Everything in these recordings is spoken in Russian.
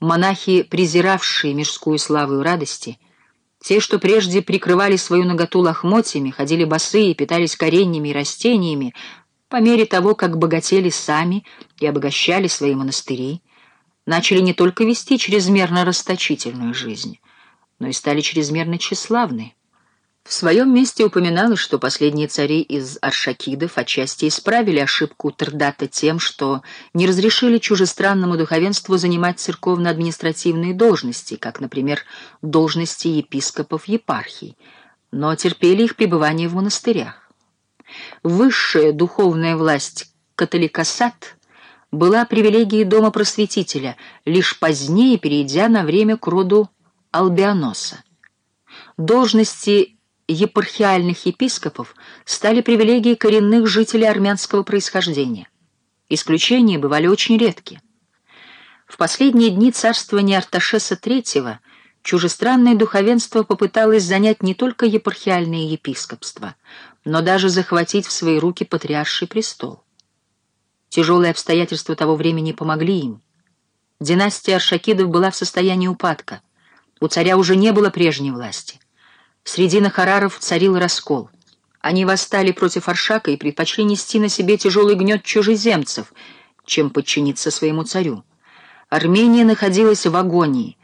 монахи, презиравшие мирскую славу и радости, те, что прежде прикрывали свою наготу лохмотьями, ходили босые, питались кореньями и растениями, по мере того, как богатели сами и обогащали свои монастыри, начали не только вести чрезмерно расточительную жизнь, но и стали чрезмерно тщеславны. В своем месте упоминалось, что последние цари из аршакидов отчасти исправили ошибку Трдата тем, что не разрешили чужестранному духовенству занимать церковно-административные должности, как, например, должности епископов епархий, но терпели их пребывание в монастырях. Высшая духовная власть католикосат была привилегией дома просветителя, лишь позднее перейдя на время к роду Албианоса. Должности епархиальных епископов стали привилегией коренных жителей армянского происхождения. Исключения бывали очень редки. В последние дни царствования Арташеса III чужестранное духовенство попыталось занять не только епархиальное епископство, но даже захватить в свои руки патриарший престол. Тяжелые обстоятельства того времени помогли им. Династия Аршакидов была в состоянии упадка. У царя уже не было прежней власти. Среди нахараров царил раскол. Они восстали против Аршака и предпочли нести на себе тяжелый гнет чужеземцев, чем подчиниться своему царю. Армения находилась в агонии.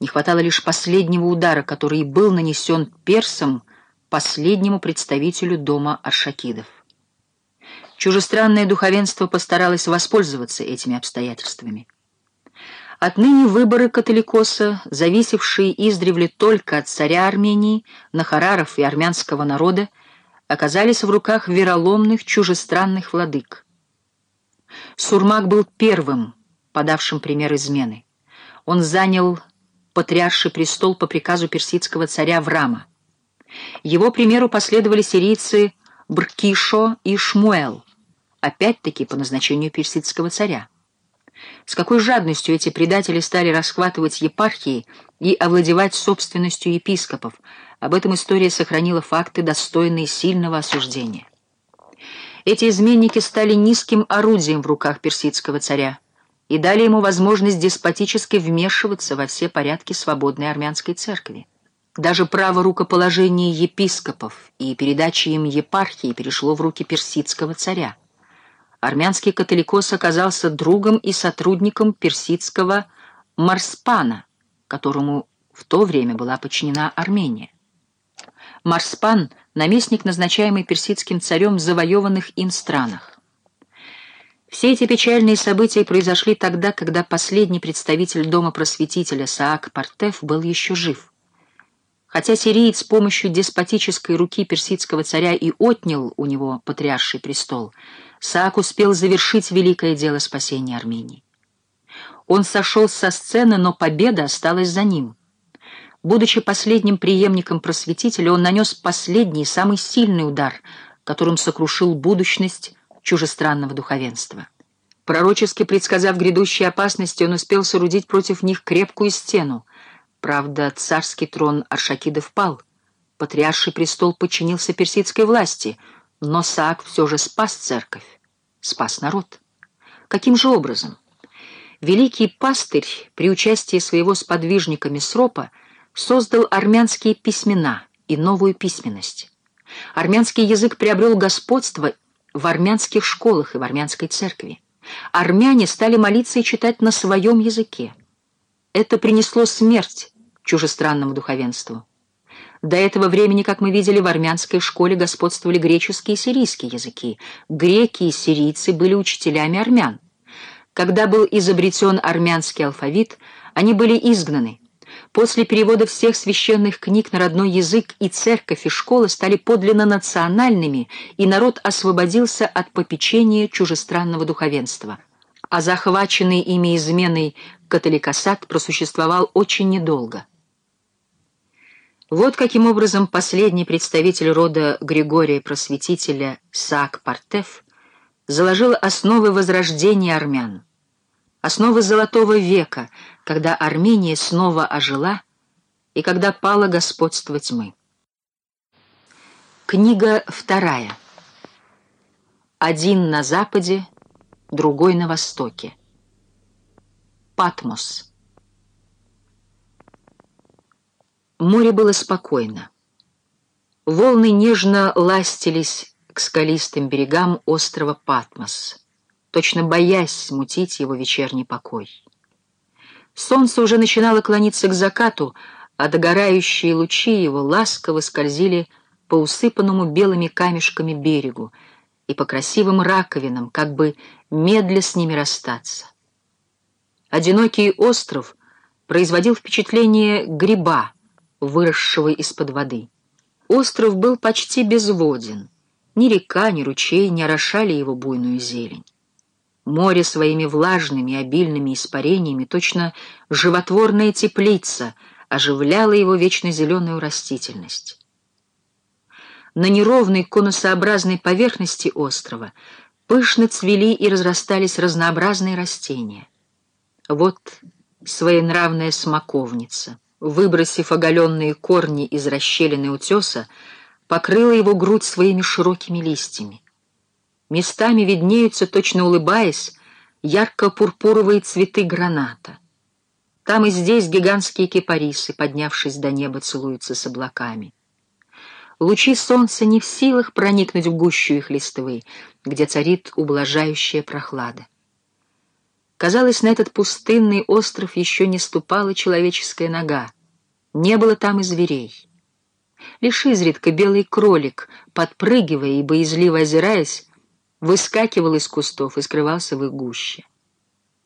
Не хватало лишь последнего удара, который был нанесен персам, последнему представителю дома Аршакидов. Чужестранное духовенство постаралось воспользоваться этими обстоятельствами. Отныне выборы католикоса, зависевшие издревле только от царя Армении, нахараров и армянского народа, оказались в руках вероломных чужестранных владык. Сурмак был первым, подавшим пример измены. Он занял патриарший престол по приказу персидского царя Врама. Его примеру последовали сирийцы Бркишо и Шмуэл, опять-таки по назначению персидского царя. С какой жадностью эти предатели стали расхватывать епархии и овладевать собственностью епископов, об этом история сохранила факты, достойные сильного осуждения. Эти изменники стали низким орудием в руках персидского царя и дали ему возможность деспотически вмешиваться во все порядки свободной армянской церкви. Даже право рукоположения епископов и передачи им епархии перешло в руки персидского царя армянский католикос оказался другом и сотрудником персидского Марспана, которому в то время была подчинена Армения. Марспан — наместник, назначаемый персидским царем в завоеванных им странах. Все эти печальные события произошли тогда, когда последний представитель дома просветителя Саак Партеф был еще жив. Хотя сириец с помощью деспотической руки персидского царя и отнял у него патриарший престол — Саак успел завершить великое дело спасения Армении. Он сошел со сцены, но победа осталась за ним. Будучи последним преемником просветителя, он нанес последний, самый сильный удар, которым сокрушил будущность чужестранного духовенства. Пророчески предсказав грядущие опасности, он успел соорудить против них крепкую стену. Правда, царский трон Аршакидов пал. Патриарший престол подчинился персидской власти — но Саак все же спас церковь, спас народ. Каким же образом? Великий пастырь при участии своего сподвижника Месропа создал армянские письмена и новую письменность. Армянский язык приобрел господство в армянских школах и в армянской церкви. Армяне стали молиться и читать на своем языке. Это принесло смерть чужестранному духовенству. До этого времени, как мы видели, в армянской школе господствовали греческие и сирийские языки. Греки и сирийцы были учителями армян. Когда был изобретен армянский алфавит, они были изгнаны. После перевода всех священных книг на родной язык и церковь, и школа стали подлинно национальными, и народ освободился от попечения чужестранного духовенства. А захваченный ими изменой католикосат просуществовал очень недолго. Вот каким образом последний представитель рода Григория Просветителя Саак Партеф заложил основы возрождения армян, основы Золотого века, когда Армения снова ожила и когда пало господство тьмы. Книга вторая. Один на западе, другой на востоке. Патмос. Море было спокойно. Волны нежно ластились к скалистым берегам острова Патмос, точно боясь смутить его вечерний покой. Солнце уже начинало клониться к закату, а догорающие лучи его ласково скользили по усыпанному белыми камешками берегу и по красивым раковинам, как бы медля с ними расстаться. Одинокий остров производил впечатление гриба, выросшего из-под воды. Остров был почти безводен. Ни река, ни ручей не орошали его буйную зелень. Море своими влажными, обильными испарениями, точно животворная теплица, оживляло его вечно зеленую растительность. На неровной конусообразной поверхности острова пышно цвели и разрастались разнообразные растения. Вот своенравная смоковница, выбросив оголенные корни из расщелины утеса, покрыла его грудь своими широкими листьями. Местами виднеются, точно улыбаясь, ярко-пурпуровые цветы граната. Там и здесь гигантские кипарисы, поднявшись до неба, целуются с облаками. Лучи солнца не в силах проникнуть в гущу их листвы, где царит ублажающая прохлада. Казалось, на этот пустынный остров еще не ступала человеческая нога. Не было там и зверей. Лишь изредка белый кролик, подпрыгивая и боязливо озираясь, выскакивал из кустов и скрывался в их гуще.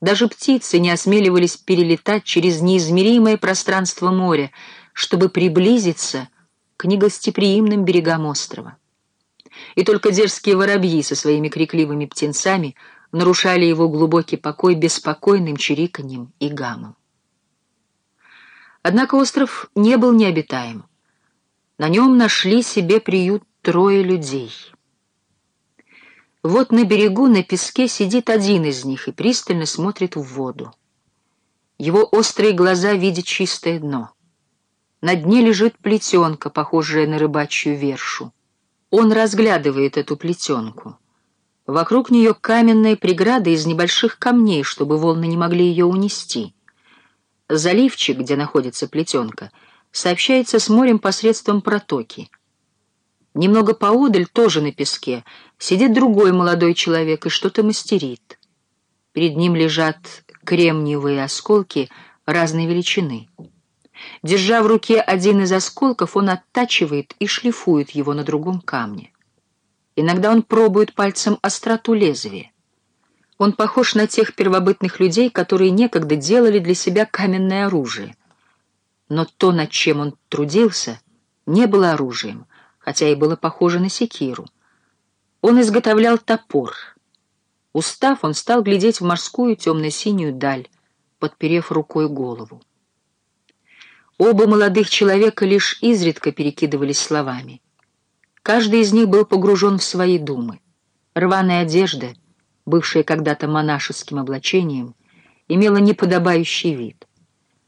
Даже птицы не осмеливались перелетать через неизмеримое пространство моря, чтобы приблизиться к негостеприимным берегам острова. И только дерзкие воробьи со своими крикливыми птенцами нарушали его глубокий покой беспокойным чириканьем и гамом. Однако остров не был необитаем. На нем нашли себе приют трое людей — вот на берегу на песке сидит один из них и пристально смотрит в воду. Его острые глаза видят чистое дно. На дне лежит плетенка, похожая на рыбачью вершу. Он разглядывает эту плетенку. Вокруг нее каменная преграда из небольших камней, чтобы волны не могли ее унести. Заливчик, где находится плетенка, сообщается с морем посредством протоки — Немного поодаль, тоже на песке, сидит другой молодой человек и что-то мастерит. Перед ним лежат кремниевые осколки разной величины. Держа в руке один из осколков, он оттачивает и шлифует его на другом камне. Иногда он пробует пальцем остроту лезвия. Он похож на тех первобытных людей, которые некогда делали для себя каменное оружие. Но то, над чем он трудился, не было оружием — хотя и было похоже на секиру. Он изготовлял топор. Устав, он стал глядеть в морскую темно-синюю даль, подперев рукой голову. Оба молодых человека лишь изредка перекидывались словами. Каждый из них был погружен в свои думы. Рваная одежда, бывшая когда-то монашеским облачением, имела неподобающий вид.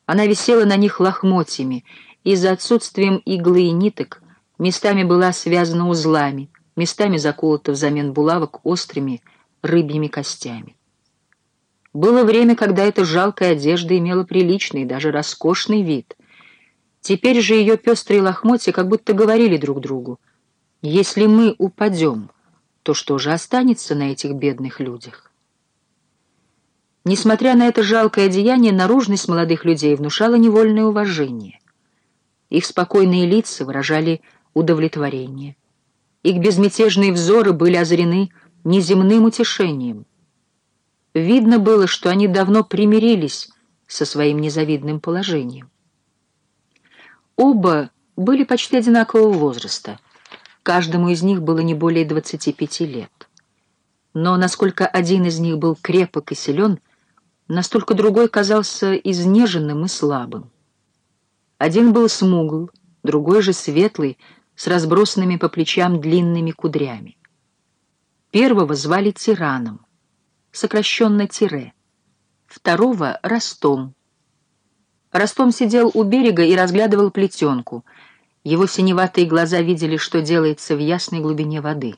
Она висела на них лохмотьями, и за отсутствием иглы и ниток местами была связана узлами, местами заколота взамен булавок острыми рыбьими костями. Было время, когда эта жалкая одежда имела приличный, даже роскошный вид. Теперь же ее пестрые лохмотья как будто говорили друг другу, «Если мы упадем, то что же останется на этих бедных людях?» Несмотря на это жалкое деяние, наружность молодых людей внушала невольное уважение. Их спокойные лица выражали удовлетворение. Их безмятежные взоры были озарены неземным утешением. Видно было, что они давно примирились со своим незавидным положением. Оба были почти одинакового возраста. Каждому из них было не более 25 лет. Но насколько один из них был крепок и силен, настолько другой казался изнеженным и слабым. Один был смугл, другой же светлый, с разбросанными по плечам длинными кудрями. Первого звали Тираном, сокращенно Тире, второго — Ростом. Ростом сидел у берега и разглядывал плетенку. Его синеватые глаза видели, что делается в ясной глубине воды.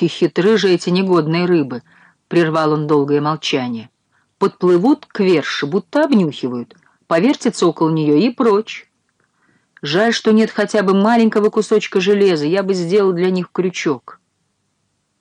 «И хитры же эти негодные рыбы!» — прервал он долгое молчание. «Подплывут к верше, будто обнюхивают, повертятся около нее и прочь». Жаль, что нет хотя бы маленького кусочка железа, я бы сделал для них крючок.